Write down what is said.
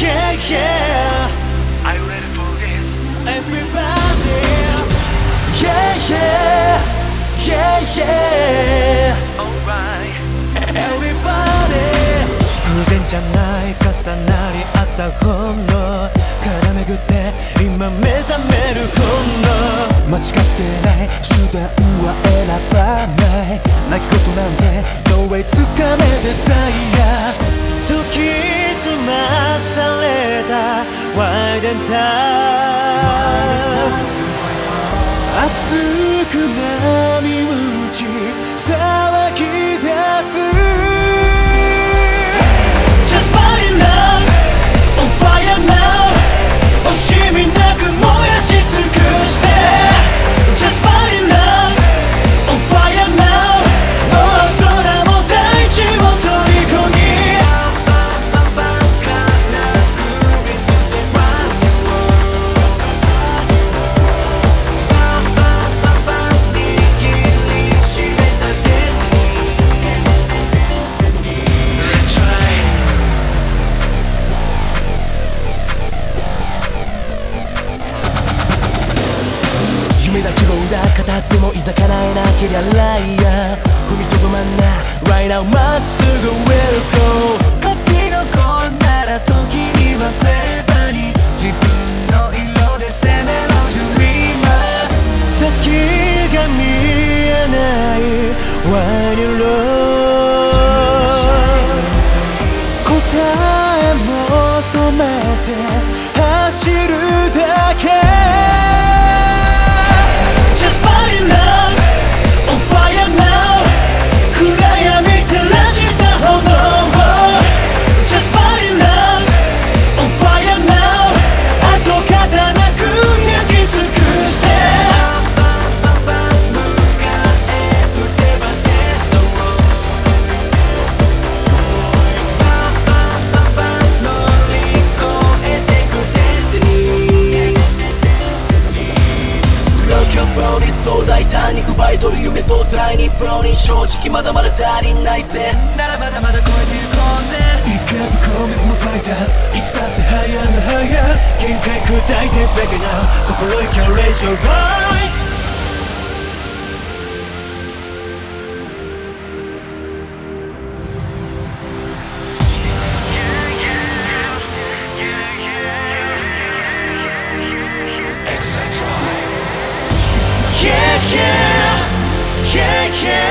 yeah yeah Are you ready for this? Everybody Yeah yeah Yeah yeah Alright Everybody 偶然じゃない重なり合ったほんの絡めぐって今目覚めるほんの間違ってない手段は選ばワイデンタ熱く涙ってもいなけりゃライアー踏みとどまんな Right now まっすぐ Will go こっちの子なら時にはフレーバーに自分の色で攻めろ Dreamer 先が見えない When you love 答え求めて走る単に奪い取る夢相対にプロに正直まだまだ足りないぜ。ならまだまだ超えてゆこうぜ。一回ぶこ水のファイター。いつだって早め早限界砕いてベガな心意気は Raise your voice yeah, yeah, yeah.